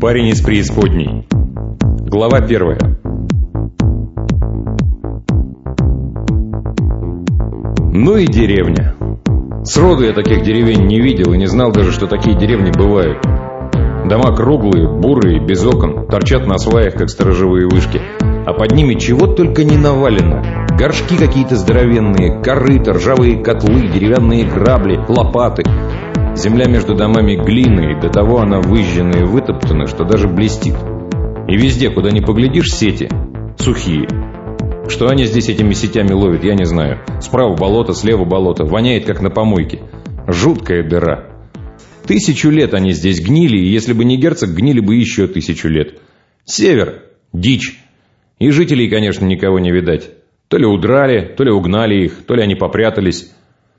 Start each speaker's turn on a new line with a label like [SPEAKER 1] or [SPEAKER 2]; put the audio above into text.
[SPEAKER 1] Парень из преисподней. Глава первая. Ну и деревня. Сроду я таких деревень не видел и не знал даже, что такие деревни бывают. Дома круглые, бурые, без окон, торчат на сваях, как сторожевые вышки. А под ними чего только не навалено. Горшки какие-то здоровенные, корыта, ржавые котлы, деревянные грабли, лопаты. Земля между домами глины, и до того она выжжена и вытоптана, что даже блестит. И везде, куда ни поглядишь, сети. Сухие. Что они здесь этими сетями ловят, я не знаю. Справа болото, слева болото. Воняет, как на помойке. Жуткая дыра. Тысячу лет они здесь гнили, и если бы не герцог, гнили бы еще тысячу лет. Север. Дичь. И жителей, конечно, никого не видать. То ли удрали, то ли угнали их, то ли они попрятались.